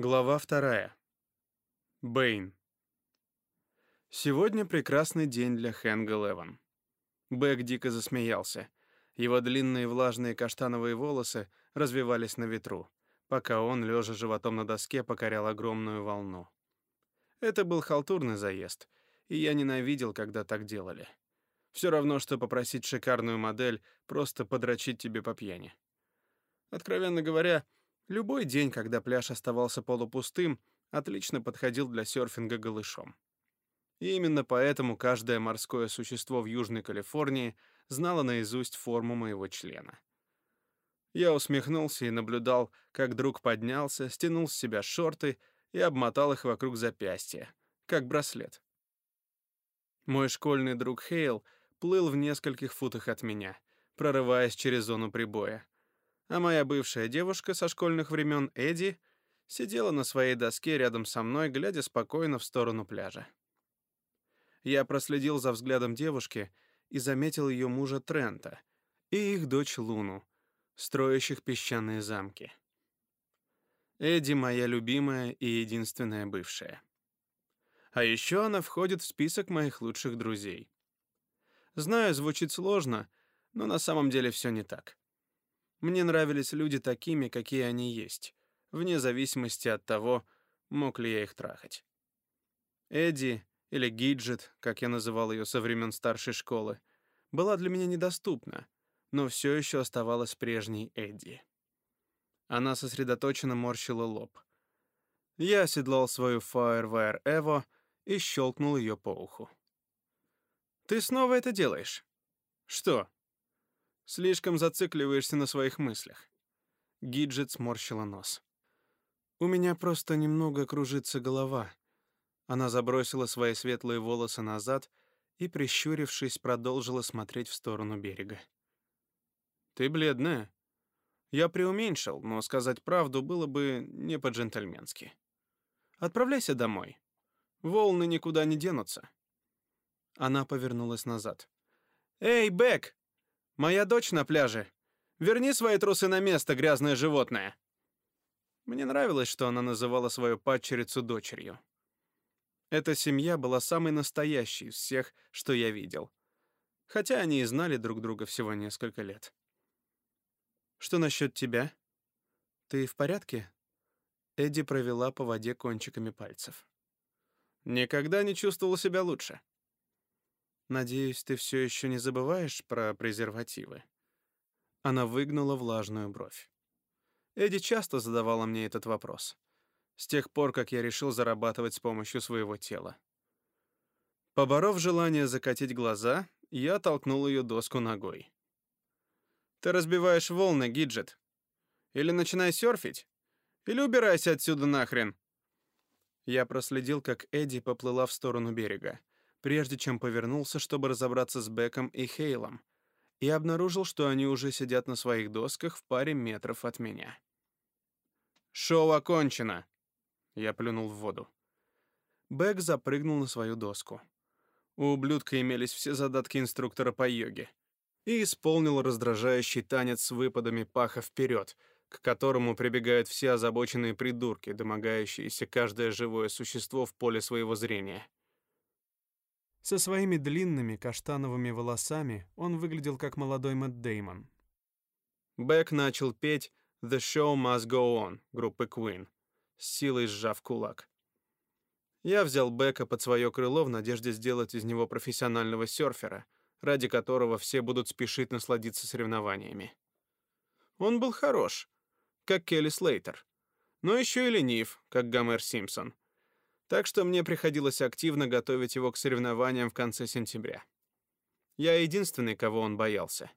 Глава вторая. Бэйн. Сегодня прекрасный день для Хэнга Леван. Бэк дико засмеялся. Его длинные влажные каштановые волосы развивались на ветру, пока он, лежа животом на доске, покорял огромную волну. Это был халтурный заезд, и я ненавидел, когда так делали. Все равно, что попросить шикарную модель просто подрочить тебе по пьяни. Откровенно говоря, Любой день, когда пляж оставался полупустым, отлично подходил для серфинга голышом. И именно поэтому каждое морское существо в Южной Калифорнии знало наизусть форму моего члена. Я усмехнулся и наблюдал, как друг поднялся, стянул с себя шорты и обмотал их вокруг запястья, как браслет. Мой школьный друг Хейл плыл в нескольких футах от меня, прорываясь через зону прибоя а моя бывшая девушка со школьных времен Эдди сидела на своей доске рядом со мной, глядя спокойно в сторону пляжа. Я проследил за взглядом девушки и заметил ее мужа Трента и их дочь Луну, строящих песчаные замки. Эдди моя любимая и единственная бывшая. А еще она входит в список моих лучших друзей. Знаю, звучит сложно, но на самом деле все не так. Мне нравились люди такими, какие они есть, вне зависимости от того, мог ли я их трахать. Эдди, или Гиджет, как я называл ее со времен старшей школы, была для меня недоступна, но все еще оставалась прежней Эдди. Она сосредоточенно морщила лоб. Я оседлал свою Firewire Evo и щелкнул ее по уху. «Ты снова это делаешь?» «Что?» Слишком зацикливаешься на своих мыслях. Гиджет сморщила нос. У меня просто немного кружится голова. Она забросила свои светлые волосы назад и, прищурившись, продолжила смотреть в сторону берега. Ты бледная. Я преуменьшил, но сказать правду было бы не по-джентльменски. Отправляйся домой. Волны никуда не денутся. Она повернулась назад. Эй, Бэк, Моя дочь на пляже. Верни свои трусы на место, грязное животное. Мне нравилось, что она называла свою падчерицу дочерью. Эта семья была самой настоящей из всех, что я видел. Хотя они и знали друг друга всего несколько лет. Что насчет тебя? Ты в порядке? Эдди провела по воде кончиками пальцев. Никогда не чувствовал себя лучше. Надеюсь, ты все еще не забываешь про презервативы. Она выгнула влажную бровь. Эдди часто задавала мне этот вопрос. С тех пор, как я решил зарабатывать с помощью своего тела. Поборов желание закатить глаза, я толкнул ее доску ногой. Ты разбиваешь волны, Гиджет. Или начинай серфить, или убирайся отсюда нахрен. Я проследил, как Эдди поплыла в сторону берега прежде чем повернулся, чтобы разобраться с Беком и Хейлом, и обнаружил, что они уже сидят на своих досках в паре метров от меня. «Шоу окончено!» Я плюнул в воду. Бек запрыгнул на свою доску. У ублюдка имелись все задатки инструктора по йоге. И исполнил раздражающий танец с выпадами паха вперед, к которому прибегают все озабоченные придурки, домогающиеся каждое живое существо в поле своего зрения. Со своими длинными каштановыми волосами он выглядел как молодой Мэтт Деймон. Бэк начал петь «The Show Must Go On» группы Queen, с силой сжав кулак. Я взял Бека под свое крыло в надежде сделать из него профессионального серфера, ради которого все будут спешить насладиться соревнованиями. Он был хорош, как Келли Слейтер, но еще и ленив, как Гомер Симпсон — так что мне приходилось активно готовить его к соревнованиям в конце сентября. Я единственный, кого он боялся.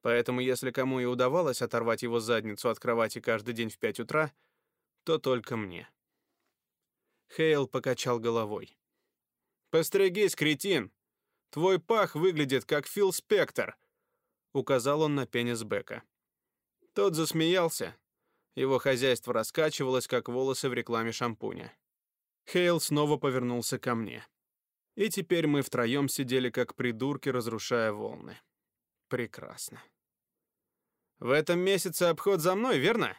Поэтому если кому и удавалось оторвать его задницу от кровати каждый день в пять утра, то только мне. Хейл покачал головой. «Постригись, кретин! Твой пах выглядит как Фил Спектор!» Указал он на пенис Бека. Тот засмеялся. Его хозяйство раскачивалось, как волосы в рекламе шампуня. Хейл снова повернулся ко мне. И теперь мы втроем сидели как придурки, разрушая волны. Прекрасно. В этом месяце обход за мной, верно?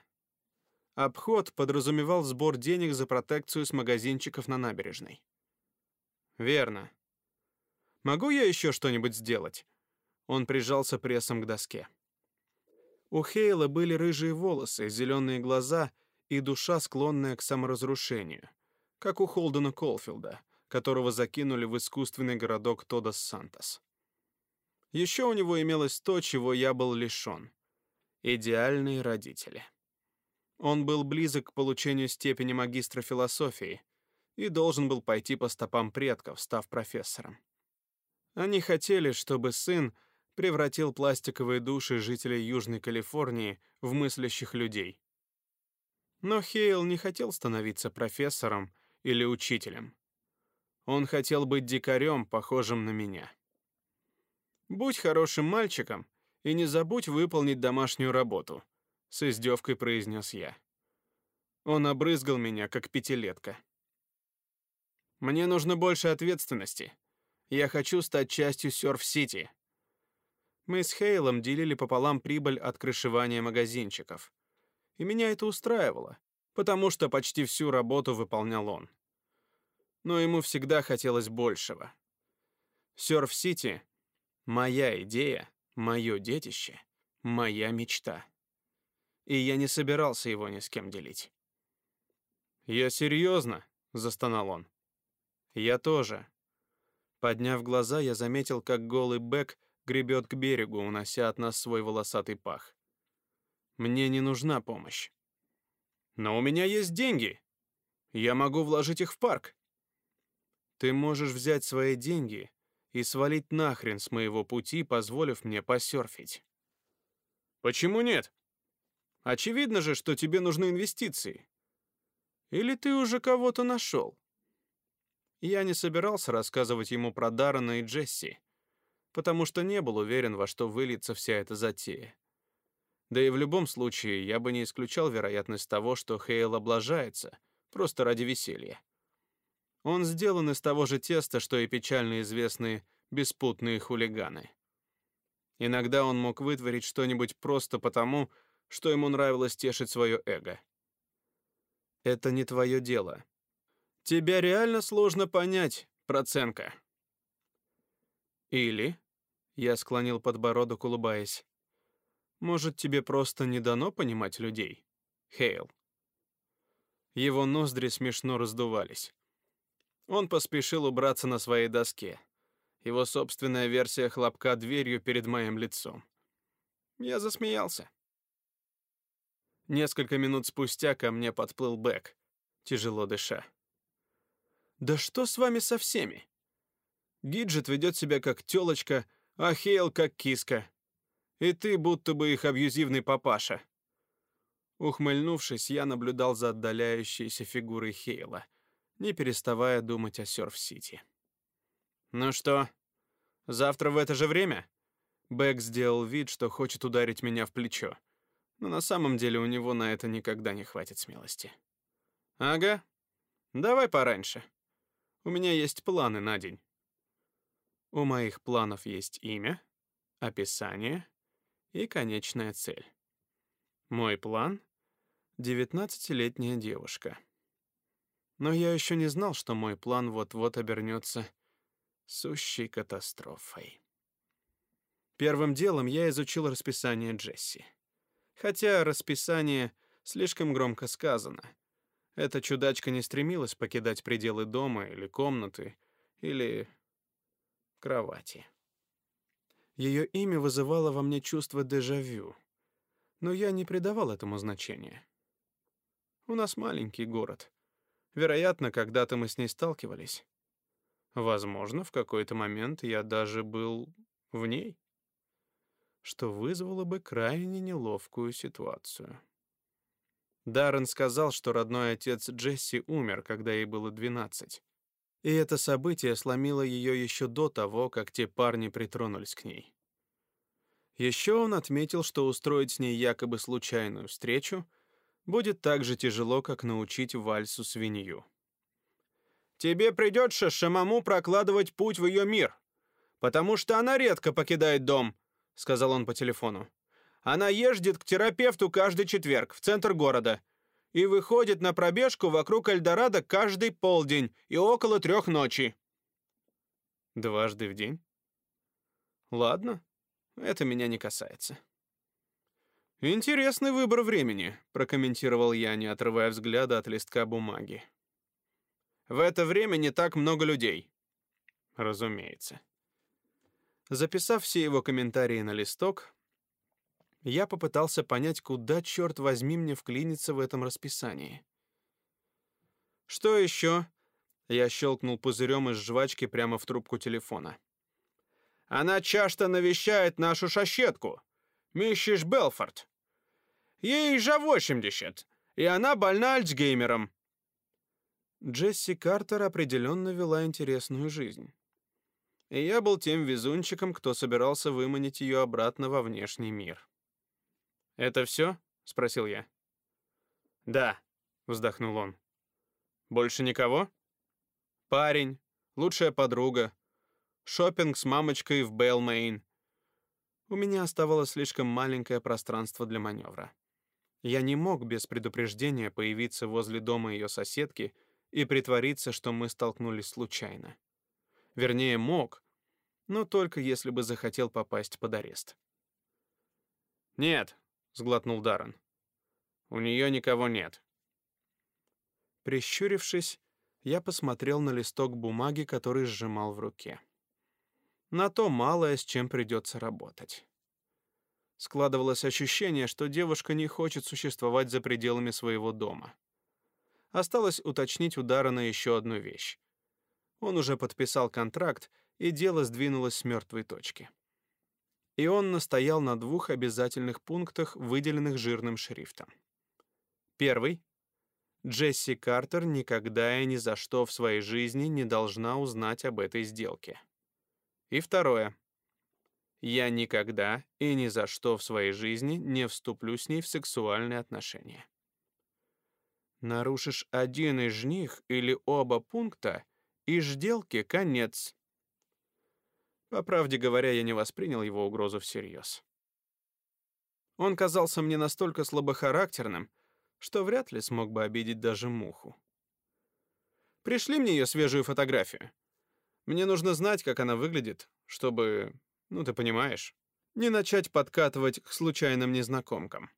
Обход подразумевал сбор денег за протекцию с магазинчиков на набережной. Верно. Могу я еще что-нибудь сделать? Он прижался прессом к доске. У Хейла были рыжие волосы, зеленые глаза и душа, склонная к саморазрушению, как у Холдена Колфилда, которого закинули в искусственный городок Тодос Сантос. Еще у него имелось то, чего я был лишен — идеальные родители. Он был близок к получению степени магистра философии и должен был пойти по стопам предков, став профессором. Они хотели, чтобы сын превратил пластиковые души жителей Южной Калифорнии в мыслящих людей. Но Хейл не хотел становиться профессором или учителем. Он хотел быть дикарем, похожим на меня. «Будь хорошим мальчиком и не забудь выполнить домашнюю работу», с издевкой произнес я. Он обрызгал меня, как пятилетка. Мне нужно больше ответственности. Я хочу стать частью Сёрф-Сити. Мы с Хейлом делили пополам прибыль от крышевания магазинчиков. И меня это устраивало, потому что почти всю работу выполнял он. Но ему всегда хотелось большего. Сёрф-Сити — моя идея, мое детище, моя мечта и я не собирался его ни с кем делить. «Я серьезно», — застонал он. «Я тоже». Подняв глаза, я заметил, как голый Бэк гребет к берегу, унося от нас свой волосатый пах. «Мне не нужна помощь». «Но у меня есть деньги. Я могу вложить их в парк». «Ты можешь взять свои деньги и свалить нахрен с моего пути, позволив мне посерфить». «Почему нет?» Очевидно же, что тебе нужны инвестиции. Или ты уже кого-то нашел?» Я не собирался рассказывать ему про Даррена и Джесси, потому что не был уверен, во что выльется вся эта затея. Да и в любом случае, я бы не исключал вероятность того, что Хейл облажается, просто ради веселья. Он сделан из того же теста, что и печально известные беспутные хулиганы. Иногда он мог вытворить что-нибудь просто потому, что ему нравилось тешить свое эго. Это не твое дело. Тебя реально сложно понять, проценка. Или, я склонил подбородок, улыбаясь, может, тебе просто не дано понимать людей, Хейл? Его ноздри смешно раздувались. Он поспешил убраться на своей доске. Его собственная версия хлопка дверью перед моим лицом. Я засмеялся. Несколько минут спустя ко мне подплыл Бэк, тяжело дыша. «Да что с вами со всеми? Гиджет ведет себя как тёлочка, а Хейл как киска. И ты будто бы их абьюзивный папаша». Ухмыльнувшись, я наблюдал за отдаляющейся фигурой Хейла, не переставая думать о Сёрф-Сити. «Ну что, завтра в это же время?» Бэк сделал вид, что хочет ударить меня в плечо но на самом деле у него на это никогда не хватит смелости. Ага. Давай пораньше. У меня есть планы на день. У моих планов есть имя, описание и конечная цель. Мой план — девятнадцатилетняя девушка. Но я еще не знал, что мой план вот-вот обернется сущей катастрофой. Первым делом я изучил расписание Джесси хотя расписание слишком громко сказано. Эта чудачка не стремилась покидать пределы дома или комнаты, или кровати. Ее имя вызывало во мне чувство дежавю, но я не придавал этому значения. У нас маленький город. Вероятно, когда-то мы с ней сталкивались. Возможно, в какой-то момент я даже был в ней что вызвало бы крайне неловкую ситуацию. Даррен сказал, что родной отец Джесси умер, когда ей было 12. И это событие сломило ее еще до того, как те парни притронулись к ней. Еще он отметил, что устроить с ней якобы случайную встречу будет так же тяжело, как научить вальсу свинью. «Тебе придется Шамаму прокладывать путь в ее мир, потому что она редко покидает дом», — сказал он по телефону. «Она ездит к терапевту каждый четверг в центр города. И выходит на пробежку вокруг Эльдорадо каждый полдень и около трех ночи. Дважды в день? Ладно, это меня не касается. Интересный выбор времени, прокомментировал я, не отрывая взгляда от листка бумаги. В это время не так много людей. Разумеется. Записав все его комментарии на листок, я попытался понять, куда, черт возьми, мне вклиниться в этом расписании. «Что еще?» Я щелкнул пузырем из жвачки прямо в трубку телефона. «Она часто навещает нашу шащетку, миссис Белфорд. Ей же 80, и она больна Альцгеймером». Джесси Картер определенно вела интересную жизнь. И я был тем везунчиком, кто собирался выманить ее обратно во внешний мир. «Это все?» — спросил я. «Да», — вздохнул он. «Больше никого?» «Парень, лучшая подруга, шопинг с мамочкой в Белмейн». У меня оставалось слишком маленькое пространство для маневра. Я не мог без предупреждения появиться возле дома ее соседки и притвориться, что мы столкнулись случайно. Вернее, мог, но только если бы захотел попасть под арест. «Нет», сглотнул Даррен. У нее никого нет. Прищурившись, я посмотрел на листок бумаги, который сжимал в руке. На то малое, с чем придется работать. Складывалось ощущение, что девушка не хочет существовать за пределами своего дома. Осталось уточнить у Даррена еще одну вещь. Он уже подписал контракт, и дело сдвинулось с мертвой точки и он настоял на двух обязательных пунктах, выделенных жирным шрифтом. Первый. Джесси Картер никогда и ни за что в своей жизни не должна узнать об этой сделке. И второе. Я никогда и ни за что в своей жизни не вступлю с ней в сексуальные отношения. Нарушишь один из них или оба пункта, и сделке конец. По правде говоря, я не воспринял его угрозу всерьез. Он казался мне настолько слабохарактерным, что вряд ли смог бы обидеть даже муху. Пришли мне ее свежую фотографию. Мне нужно знать, как она выглядит, чтобы, ну ты понимаешь, не начать подкатывать к случайным незнакомкам.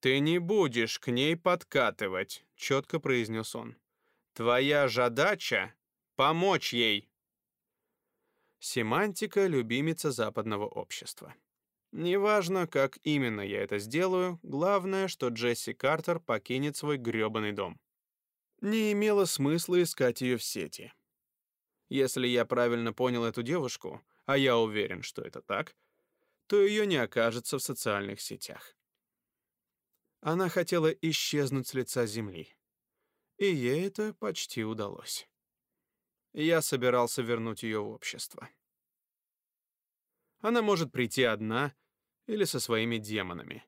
Ты не будешь к ней подкатывать, четко произнес он. Твоя задача помочь ей. Семантика — любимица западного общества. Неважно, как именно я это сделаю, главное, что Джесси Картер покинет свой грёбаный дом. Не имело смысла искать ее в сети. Если я правильно понял эту девушку, а я уверен, что это так, то ее не окажется в социальных сетях. Она хотела исчезнуть с лица земли. И ей это почти удалось я собирался вернуть ее в общество. Она может прийти одна или со своими демонами.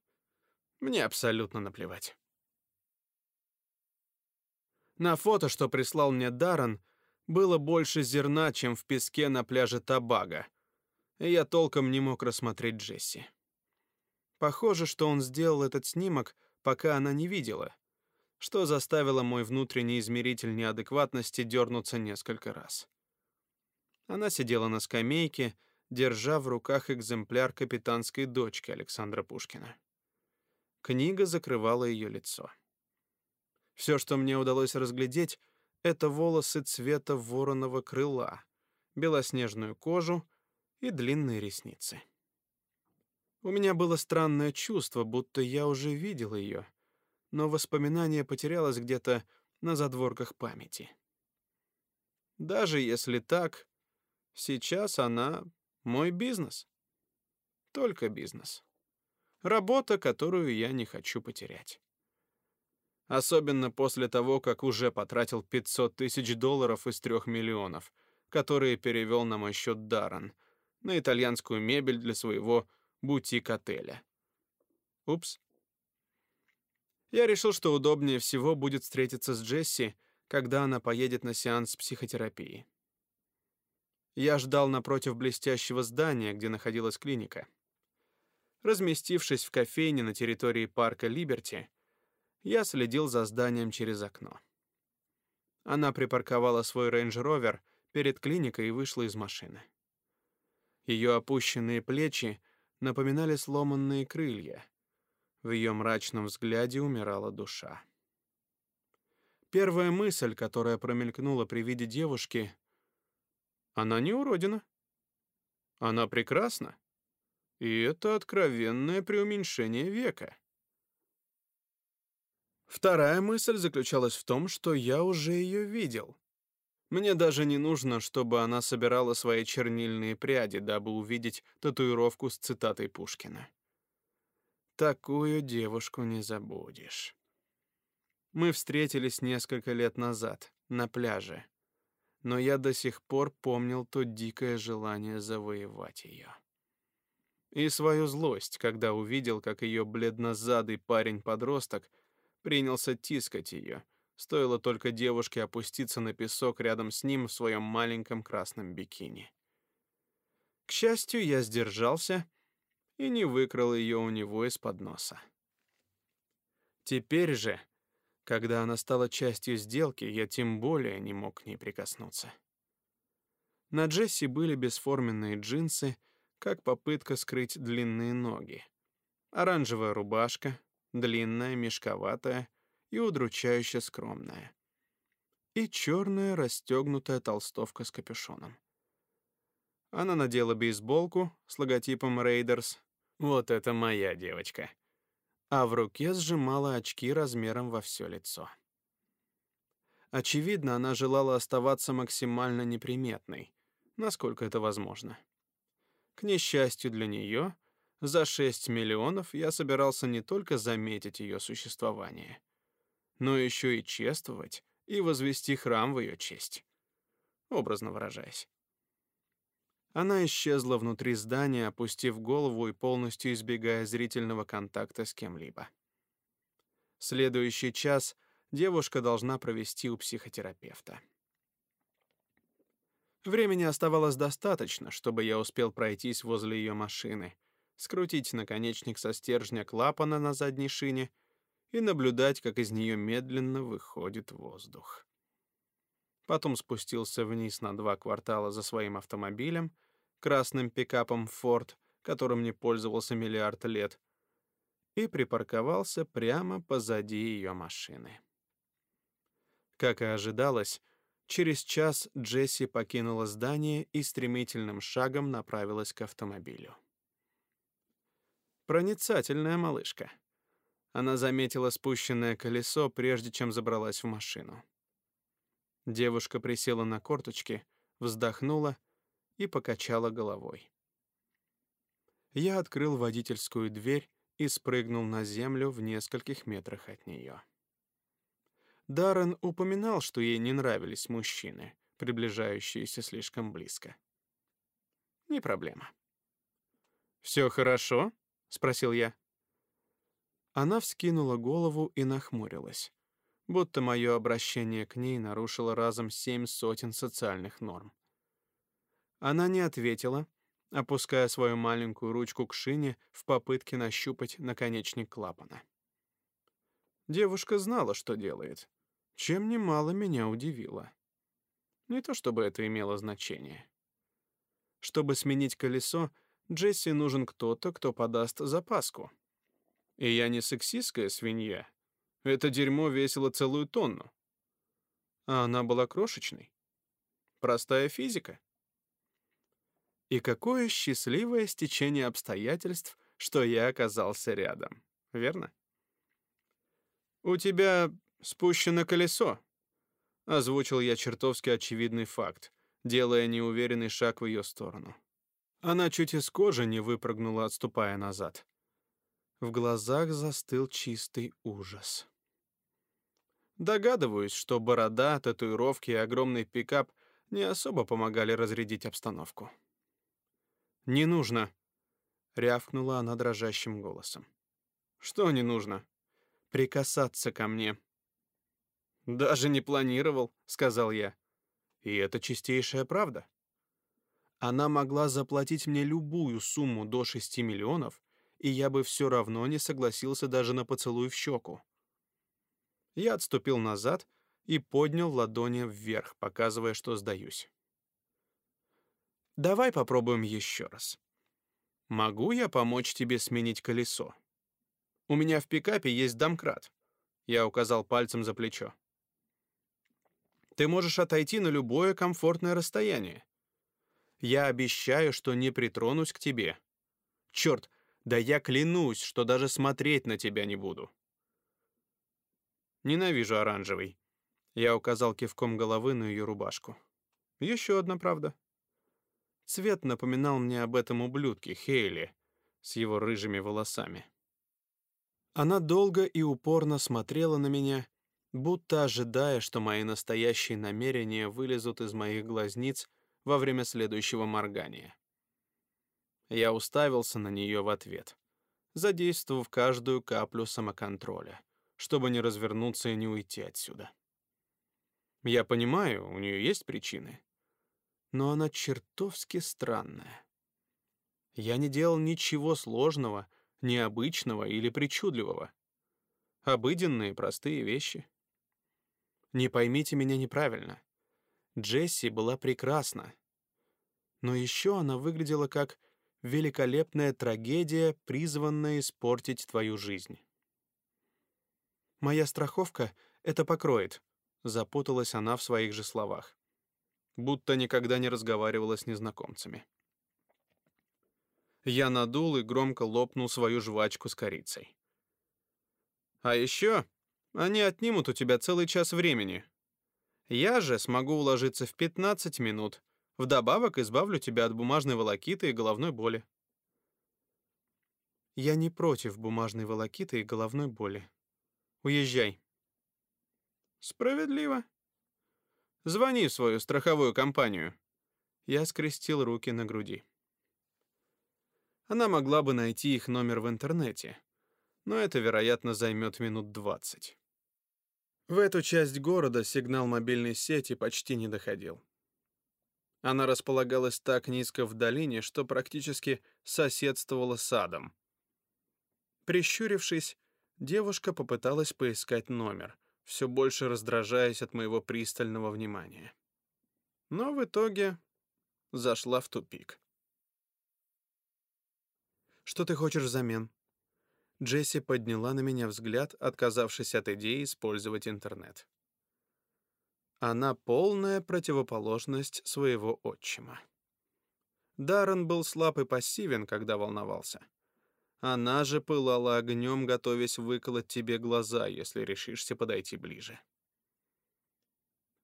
Мне абсолютно наплевать. На фото, что прислал мне Даррен, было больше зерна, чем в песке на пляже Табага, и я толком не мог рассмотреть Джесси. Похоже, что он сделал этот снимок, пока она не видела, что заставило мой внутренний измеритель неадекватности дернуться несколько раз. Она сидела на скамейке, держа в руках экземпляр капитанской дочки Александра Пушкина. Книга закрывала ее лицо. Все, что мне удалось разглядеть, это волосы цвета вороного крыла, белоснежную кожу и длинные ресницы. У меня было странное чувство, будто я уже видел ее, но воспоминание потерялось где-то на задворках памяти. Даже если так, сейчас она мой бизнес. Только бизнес. Работа, которую я не хочу потерять. Особенно после того, как уже потратил 500 тысяч долларов из трех миллионов, которые перевел на мой счет Даррен, на итальянскую мебель для своего бутик-отеля. Упс. Я решил, что удобнее всего будет встретиться с Джесси, когда она поедет на сеанс психотерапии. Я ждал напротив блестящего здания, где находилась клиника. Разместившись в кофейне на территории парка Либерти, я следил за зданием через окно. Она припарковала свой рейндж-ровер перед клиникой и вышла из машины. Ее опущенные плечи напоминали сломанные крылья. В ее мрачном взгляде умирала душа. Первая мысль, которая промелькнула при виде девушки, она не уродина. Она прекрасна. И это откровенное преуменьшение века. Вторая мысль заключалась в том, что я уже ее видел. Мне даже не нужно, чтобы она собирала свои чернильные пряди, дабы увидеть татуировку с цитатой Пушкина. Такую девушку не забудешь. Мы встретились несколько лет назад на пляже, но я до сих пор помнил то дикое желание завоевать ее. И свою злость, когда увидел, как ее бледнозадый парень-подросток принялся тискать ее, Стоило только девушке опуститься на песок рядом с ним в своем маленьком красном бикини. К счастью, я сдержался и не выкрал ее у него из-под носа. Теперь же, когда она стала частью сделки, я тем более не мог к ней прикоснуться. На Джесси были бесформенные джинсы, как попытка скрыть длинные ноги. Оранжевая рубашка, длинная, мешковатая, и удручающе скромная. И черная расстегнутая толстовка с капюшоном. Она надела бейсболку с логотипом Raiders. Вот это моя девочка. А в руке сжимала очки размером во все лицо. Очевидно, она желала оставаться максимально неприметной, насколько это возможно. К несчастью для нее, за 6 миллионов я собирался не только заметить ее существование — но еще и чествовать и возвести храм в ее честь, образно выражаясь. Она исчезла внутри здания, опустив голову и полностью избегая зрительного контакта с кем-либо. Следующий час девушка должна провести у психотерапевта. Времени оставалось достаточно, чтобы я успел пройтись возле ее машины, скрутить наконечник со стержня клапана на задней шине — и наблюдать, как из нее медленно выходит воздух. Потом спустился вниз на два квартала за своим автомобилем, красным пикапом Ford, которым не пользовался миллиард лет, и припарковался прямо позади ее машины. Как и ожидалось, через час Джесси покинула здание и стремительным шагом направилась к автомобилю. Проницательная малышка. Она заметила спущенное колесо, прежде чем забралась в машину. Девушка присела на корточки, вздохнула и покачала головой. Я открыл водительскую дверь и спрыгнул на землю в нескольких метрах от нее. Даррен упоминал, что ей не нравились мужчины, приближающиеся слишком близко. Не проблема. «Все хорошо?» — спросил я. Она вскинула голову и нахмурилась, будто мое обращение к ней нарушило разом семь сотен социальных норм. Она не ответила, опуская свою маленькую ручку к шине в попытке нащупать наконечник клапана. Девушка знала, что делает, чем немало меня удивило. Не то чтобы это имело значение. Чтобы сменить колесо, Джесси нужен кто-то, кто подаст запаску. И я не сексистская свинья. Это дерьмо весило целую тонну. А она была крошечной. Простая физика. И какое счастливое стечение обстоятельств, что я оказался рядом. Верно? У тебя спущено колесо, озвучил я чертовски очевидный факт, делая неуверенный шаг в ее сторону. Она чуть из кожи не выпрыгнула, отступая назад. В глазах застыл чистый ужас. Догадываюсь, что борода, татуировки и огромный пикап не особо помогали разрядить обстановку. «Не нужно», — рявкнула она дрожащим голосом. «Что не нужно?» «Прикасаться ко мне». «Даже не планировал», — сказал я. И это чистейшая правда. Она могла заплатить мне любую сумму до шести миллионов, и я бы все равно не согласился даже на поцелуй в щеку. Я отступил назад и поднял ладони вверх, показывая, что сдаюсь. Давай попробуем еще раз. Могу я помочь тебе сменить колесо? У меня в пикапе есть домкрат. Я указал пальцем за плечо. Ты можешь отойти на любое комфортное расстояние. Я обещаю, что не притронусь к тебе. Черт, да я клянусь, что даже смотреть на тебя не буду. Ненавижу оранжевый. Я указал кивком головы на ее рубашку. Еще одна правда. Цвет напоминал мне об этом ублюдке Хейли с его рыжими волосами. Она долго и упорно смотрела на меня, будто ожидая, что мои настоящие намерения вылезут из моих глазниц во время следующего моргания. Я уставился на нее в ответ, задействовав каждую каплю самоконтроля, чтобы не развернуться и не уйти отсюда. Я понимаю, у нее есть причины, но она чертовски странная. Я не делал ничего сложного, необычного или причудливого. Обыденные, простые вещи. Не поймите меня неправильно. Джесси была прекрасна. Но еще она выглядела как великолепная трагедия, призванная испортить твою жизнь. «Моя страховка это покроет», — запуталась она в своих же словах. Будто никогда не разговаривала с незнакомцами. Я надул и громко лопнул свою жвачку с корицей. «А еще они отнимут у тебя целый час времени. Я же смогу уложиться в 15 минут, Вдобавок избавлю тебя от бумажной волокиты и головной боли. Я не против бумажной волокиты и головной боли. Уезжай. Справедливо. Звони в свою страховую компанию. Я скрестил руки на груди. Она могла бы найти их номер в интернете, но это, вероятно, займет минут двадцать. В эту часть города сигнал мобильной сети почти не доходил. Она располагалась так низко в долине, что практически соседствовала с садом. Прищурившись, девушка попыталась поискать номер, все больше раздражаясь от моего пристального внимания. Но в итоге зашла в тупик. «Что ты хочешь взамен?» Джесси подняла на меня взгляд, отказавшись от идеи использовать интернет. Она полная противоположность своего отчима. Даррен был слаб и пассивен, когда волновался. Она же пылала огнем, готовясь выколоть тебе глаза, если решишься подойти ближе.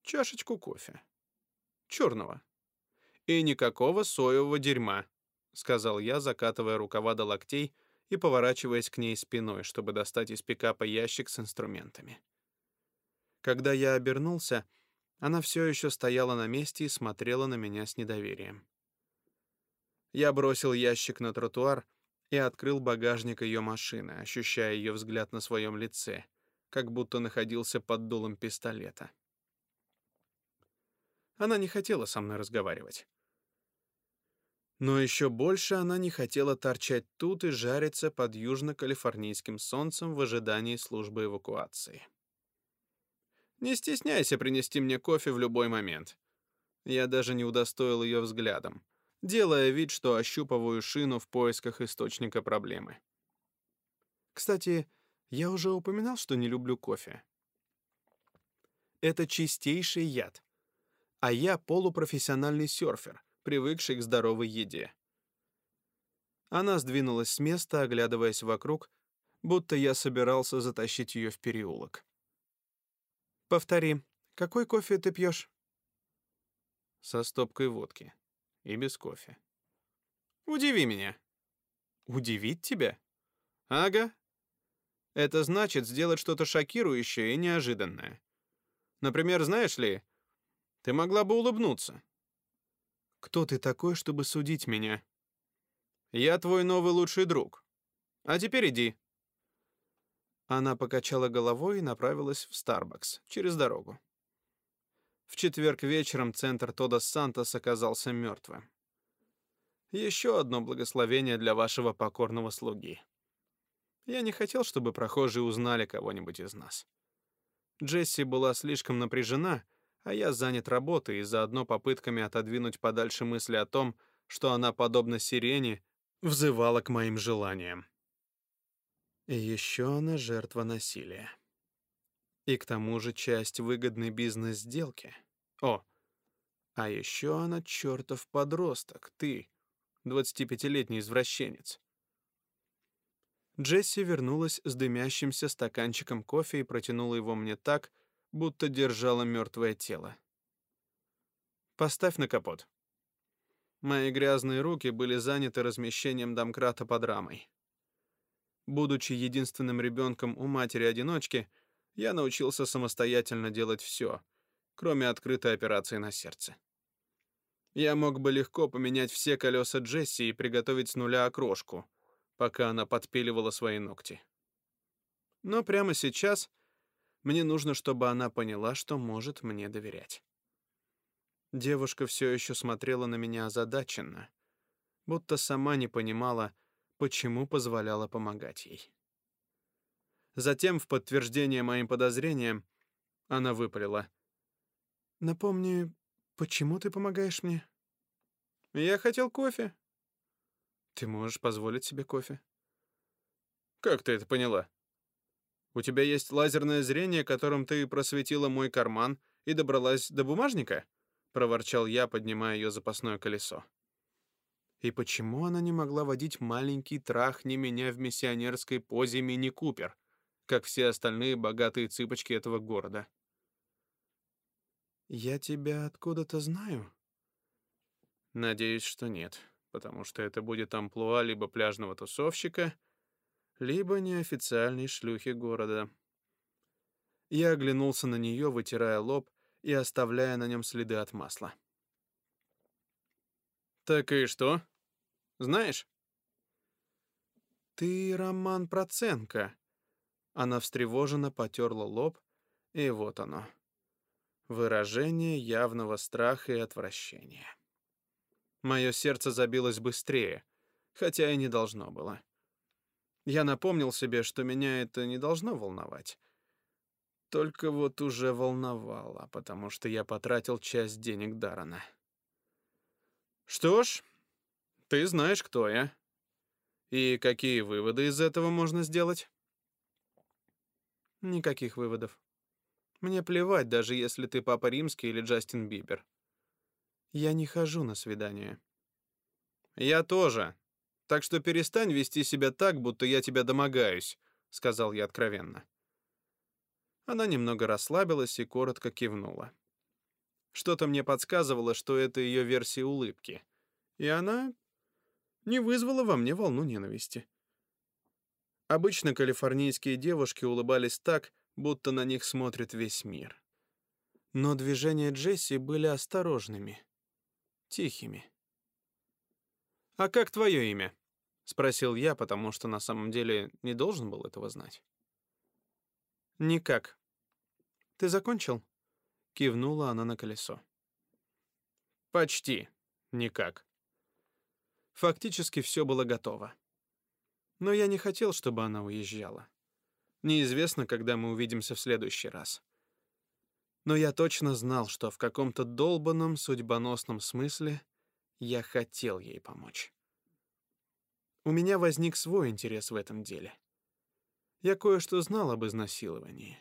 Чашечку кофе. Черного. И никакого соевого дерьма, сказал я, закатывая рукава до локтей и поворачиваясь к ней спиной, чтобы достать из пикапа ящик с инструментами. Когда я обернулся, она все еще стояла на месте и смотрела на меня с недоверием. Я бросил ящик на тротуар и открыл багажник ее машины, ощущая ее взгляд на своем лице, как будто находился под дулом пистолета. Она не хотела со мной разговаривать. Но еще больше она не хотела торчать тут и жариться под южно-калифорнийским солнцем в ожидании службы эвакуации. Не стесняйся принести мне кофе в любой момент. Я даже не удостоил ее взглядом, делая вид, что ощупываю шину в поисках источника проблемы. Кстати, я уже упоминал, что не люблю кофе. Это чистейший яд. А я полупрофессиональный серфер, привыкший к здоровой еде. Она сдвинулась с места, оглядываясь вокруг, будто я собирался затащить ее в переулок. Повтори, какой кофе ты пьешь? Со стопкой водки. И без кофе. Удиви меня. Удивить тебя? Ага. Это значит сделать что-то шокирующее и неожиданное. Например, знаешь ли, ты могла бы улыбнуться. Кто ты такой, чтобы судить меня? Я твой новый лучший друг. А теперь иди. Она покачала головой и направилась в Starbucks через дорогу. В четверг вечером центр Тодос Сантос оказался мертвым. Еще одно благословение для вашего покорного слуги. Я не хотел, чтобы прохожие узнали кого-нибудь из нас. Джесси была слишком напряжена, а я занят работой и заодно попытками отодвинуть подальше мысли о том, что она, подобно сирене, взывала к моим желаниям. И еще она жертва насилия. И к тому же часть выгодной бизнес-сделки. О, а еще она чертов подросток, ты, 25-летний извращенец. Джесси вернулась с дымящимся стаканчиком кофе и протянула его мне так, будто держала мертвое тело. «Поставь на капот». Мои грязные руки были заняты размещением домкрата под рамой. Будучи единственным ребенком у матери-одиночки, я научился самостоятельно делать все, кроме открытой операции на сердце. Я мог бы легко поменять все колеса Джесси и приготовить с нуля окрошку, пока она подпиливала свои ногти. Но прямо сейчас мне нужно, чтобы она поняла, что может мне доверять. Девушка все еще смотрела на меня озадаченно, будто сама не понимала, почему позволяла помогать ей. Затем, в подтверждение моим подозрениям, она выпалила. «Напомни, почему ты помогаешь мне?» «Я хотел кофе». «Ты можешь позволить себе кофе?» «Как ты это поняла?» У тебя есть лазерное зрение, которым ты просветила мой карман и добралась до бумажника?» — проворчал я, поднимая ее запасное колесо. И почему она не могла водить маленький трахни меня в миссионерской позе мини-купер, как все остальные богатые цыпочки этого города? «Я тебя откуда-то знаю?» «Надеюсь, что нет, потому что это будет амплуа либо пляжного тусовщика — либо неофициальной шлюхи города. Я оглянулся на нее, вытирая лоб и оставляя на нем следы от масла. «Так и что? Знаешь?» «Ты Роман Проценко». Она встревоженно потерла лоб, и вот оно. Выражение явного страха и отвращения. Мое сердце забилось быстрее, хотя и не должно было. Я напомнил себе, что меня это не должно волновать. Только вот уже волновало, потому что я потратил часть денег Дарана. Что ж, ты знаешь, кто я. И какие выводы из этого можно сделать? Никаких выводов. Мне плевать, даже если ты Папа Римский или Джастин Бибер. Я не хожу на свидания. Я тоже, так что перестань вести себя так, будто я тебя домогаюсь, сказал я откровенно. Она немного расслабилась и коротко кивнула. Что-то мне подсказывало, что это ее версия улыбки, и она не вызвала во мне волну ненависти. Обычно калифорнийские девушки улыбались так, будто на них смотрит весь мир. Но движения Джесси были осторожными, тихими. «А как твое имя?» спросил я, потому что на самом деле не должен был этого знать. Никак. Ты закончил? кивнула она на колесо. Почти. Никак. Фактически все было готово. Но я не хотел, чтобы она уезжала. Неизвестно, когда мы увидимся в следующий раз. Но я точно знал, что в каком-то долбанном судьбоносном смысле я хотел ей помочь. У меня возник свой интерес в этом деле. Я кое-что знал об изнасиловании.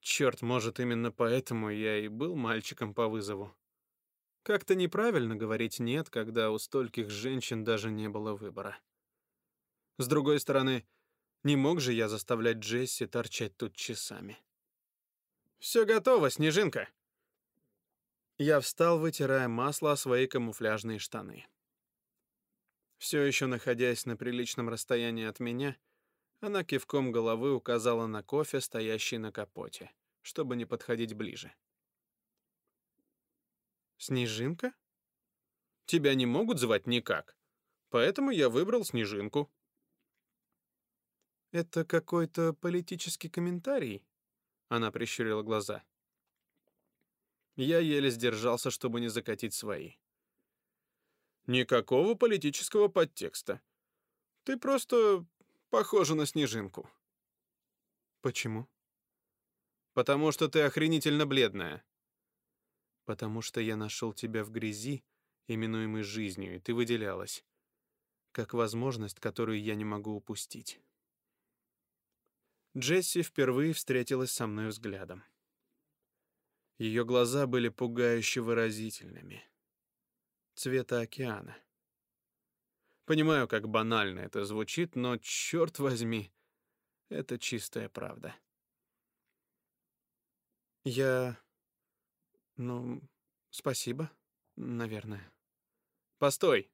Черт, может, именно поэтому я и был мальчиком по вызову. Как-то неправильно говорить «нет», когда у стольких женщин даже не было выбора. С другой стороны, не мог же я заставлять Джесси торчать тут часами. «Все готово, Снежинка!» Я встал, вытирая масло о свои камуфляжные штаны. Все еще находясь на приличном расстоянии от меня, она кивком головы указала на кофе, стоящий на капоте, чтобы не подходить ближе. «Снежинка? Тебя не могут звать никак, поэтому я выбрал Снежинку». «Это какой-то политический комментарий?» Она прищурила глаза. Я еле сдержался, чтобы не закатить свои. Никакого политического подтекста. Ты просто похожа на снежинку. Почему? Потому что ты охренительно бледная. Потому что я нашел тебя в грязи, именуемой жизнью, и ты выделялась. Как возможность, которую я не могу упустить. Джесси впервые встретилась со мной взглядом. Ее глаза были пугающе выразительными. Цвета океана. Понимаю, как банально это звучит, но, черт возьми, это чистая правда. Я... Ну, спасибо, наверное. Постой,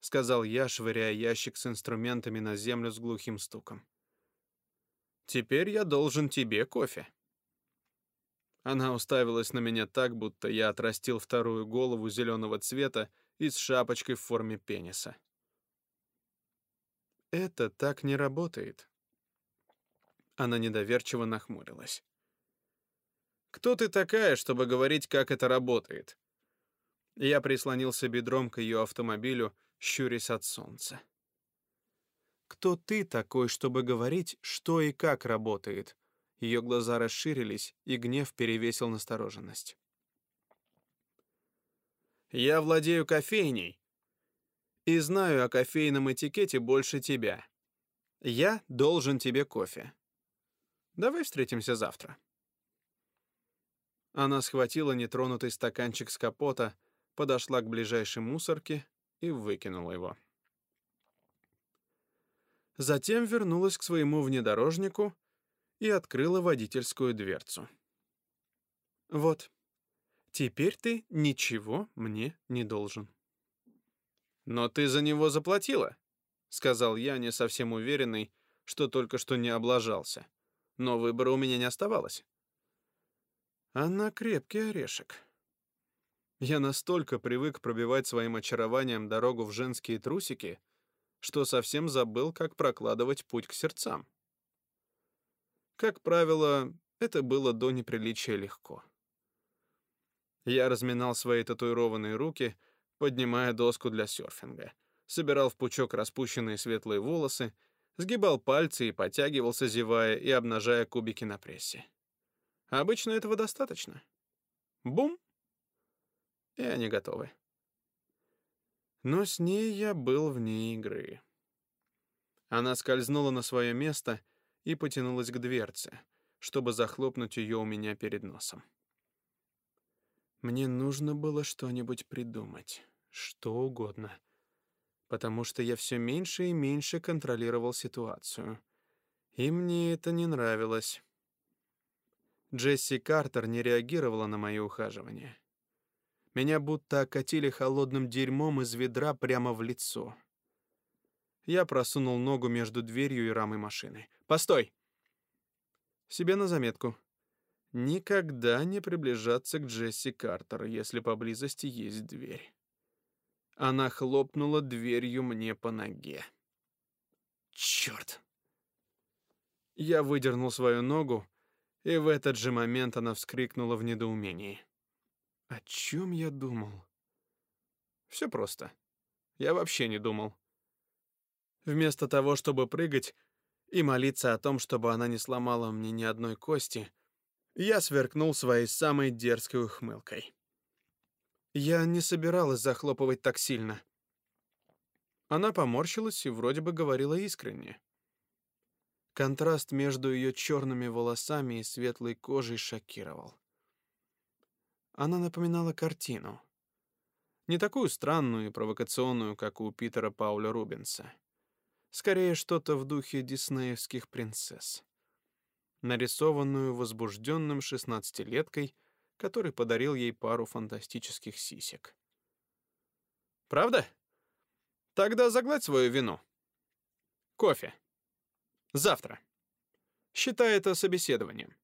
сказал я, швыряя ящик с инструментами на землю с глухим стуком. Теперь я должен тебе кофе. Она уставилась на меня так, будто я отрастил вторую голову зеленого цвета и с шапочкой в форме пениса. Это так не работает. Она недоверчиво нахмурилась. Кто ты такая, чтобы говорить, как это работает? Я прислонился бедром к ее автомобилю, щурясь от солнца. Кто ты такой, чтобы говорить, что и как работает? Ее глаза расширились, и гнев перевесил настороженность. Я владею кофейней и знаю о кофейном этикете больше тебя. Я должен тебе кофе. Давай встретимся завтра. Она схватила нетронутый стаканчик с капота, подошла к ближайшей мусорке и выкинула его. Затем вернулась к своему внедорожнику и открыла водительскую дверцу. Вот. Теперь ты ничего мне не должен. Но ты за него заплатила, сказал я, не совсем уверенный, что только что не облажался. Но выбора у меня не оставалось. Она крепкий орешек. Я настолько привык пробивать своим очарованием дорогу в женские трусики, что совсем забыл, как прокладывать путь к сердцам. Как правило, это было до неприличия легко. Я разминал свои татуированные руки, поднимая доску для серфинга, собирал в пучок распущенные светлые волосы, сгибал пальцы и подтягивался, зевая и обнажая кубики на прессе. Обычно этого достаточно. Бум! И они готовы. Но с ней я был вне игры. Она скользнула на свое место и потянулась к дверце, чтобы захлопнуть ее у меня перед носом. Мне нужно было что-нибудь придумать, что угодно, потому что я все меньше и меньше контролировал ситуацию, и мне это не нравилось. Джесси Картер не реагировала на мои ухаживания. Меня будто окатили холодным дерьмом из ведра прямо в лицо. Я просунул ногу между дверью и рамой машины. «Постой!» Себе на заметку. Никогда не приближаться к Джесси Картер, если поблизости есть дверь. Она хлопнула дверью мне по ноге. Черт! Я выдернул свою ногу, и в этот же момент она вскрикнула в недоумении. О чем я думал? Все просто. Я вообще не думал. Вместо того, чтобы прыгать и молиться о том, чтобы она не сломала мне ни одной кости, я сверкнул своей самой дерзкой ухмылкой. Я не собиралась захлопывать так сильно. Она поморщилась и вроде бы говорила искренне. Контраст между ее черными волосами и светлой кожей шокировал. Она напоминала картину. Не такую странную и провокационную, как у Питера Пауля Рубенса. Скорее, что-то в духе диснеевских принцесс. Нарисованную возбужденным шестнадцатилеткой, который подарил ей пару фантастических сисек. «Правда? Тогда загладь свою вину. Кофе». Завтра. Считай это собеседованием.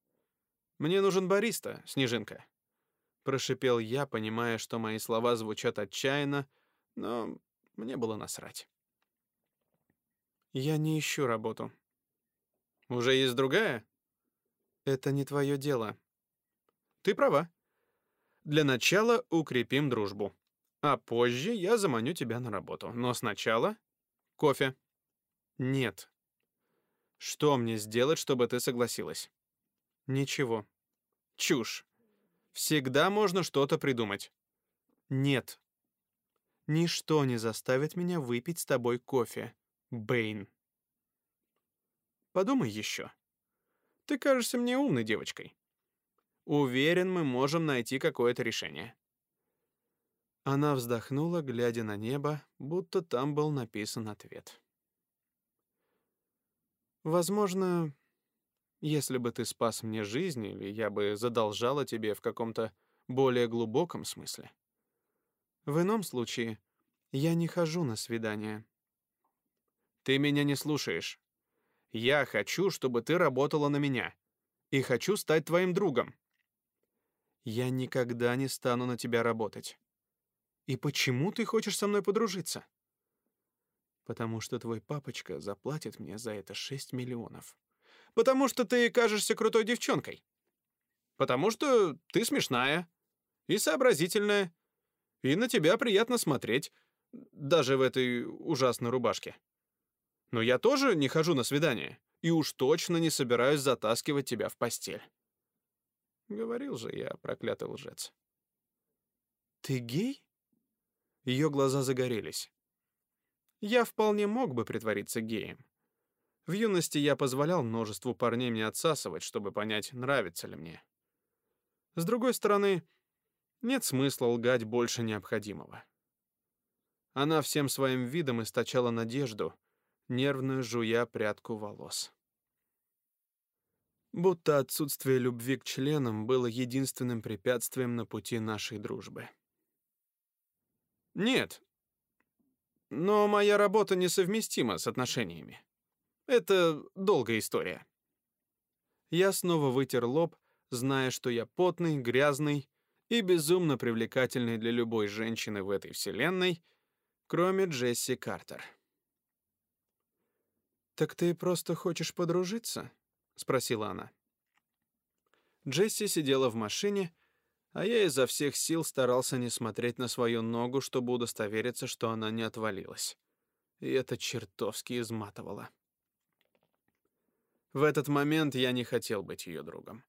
Мне нужен бариста, Снежинка. Прошипел я, понимая, что мои слова звучат отчаянно, но мне было насрать. Я не ищу работу. Уже есть другая? Это не твое дело. Ты права. Для начала укрепим дружбу. А позже я заманю тебя на работу. Но сначала кофе. Нет, что мне сделать, чтобы ты согласилась? Ничего. Чушь. Всегда можно что-то придумать. Нет. Ничто не заставит меня выпить с тобой кофе, Бэйн. Подумай еще. Ты кажешься мне умной девочкой. Уверен, мы можем найти какое-то решение. Она вздохнула, глядя на небо, будто там был написан ответ. Возможно, если бы ты спас мне жизнь, или я бы задолжала тебе в каком-то более глубоком смысле. В ином случае я не хожу на свидания. Ты меня не слушаешь. Я хочу, чтобы ты работала на меня. И хочу стать твоим другом. Я никогда не стану на тебя работать. И почему ты хочешь со мной подружиться? Потому что твой папочка заплатит мне за это 6 миллионов. Потому что ты кажешься крутой девчонкой. Потому что ты смешная и сообразительная. И на тебя приятно смотреть, даже в этой ужасной рубашке. Но я тоже не хожу на свидания и уж точно не собираюсь затаскивать тебя в постель. Говорил же я, проклятый лжец. Ты гей? Ее глаза загорелись. Я вполне мог бы притвориться геем. В юности я позволял множеству парней мне отсасывать, чтобы понять, нравится ли мне. С другой стороны, нет смысла лгать больше необходимого. Она всем своим видом источала надежду, нервно жуя прядку волос. Будто отсутствие любви к членам было единственным препятствием на пути нашей дружбы. Нет. Но моя работа несовместима с отношениями. Это долгая история. Я снова вытер лоб, зная, что я потный, грязный и безумно привлекательный для любой женщины в этой вселенной, кроме Джесси Картер. Так ты просто хочешь подружиться? спросила она. Джесси сидела в машине, а я изо всех сил старался не смотреть на свою ногу, чтобы удостовериться, что она не отвалилась. И это чертовски изматывало. В этот момент я не хотел быть ее другом.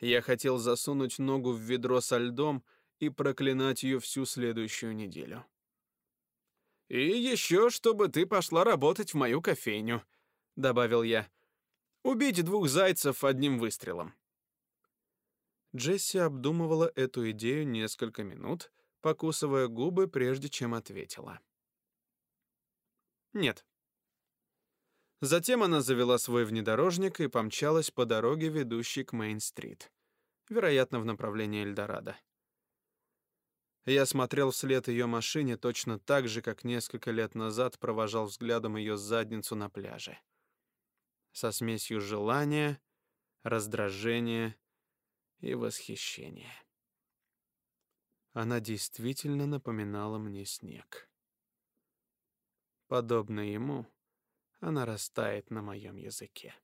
Я хотел засунуть ногу в ведро со льдом и проклинать ее всю следующую неделю. «И еще, чтобы ты пошла работать в мою кофейню», — добавил я. «Убить двух зайцев одним выстрелом». Джесси обдумывала эту идею несколько минут, покусывая губы, прежде чем ответила. «Нет». Затем она завела свой внедорожник и помчалась по дороге, ведущей к Мейн-стрит, вероятно, в направлении Эльдорадо. Я смотрел вслед ее машине точно так же, как несколько лет назад провожал взглядом ее задницу на пляже. Со смесью желания, раздражения и восхищения. Она действительно напоминала мне снег. Подобно ему, она растает на моем языке.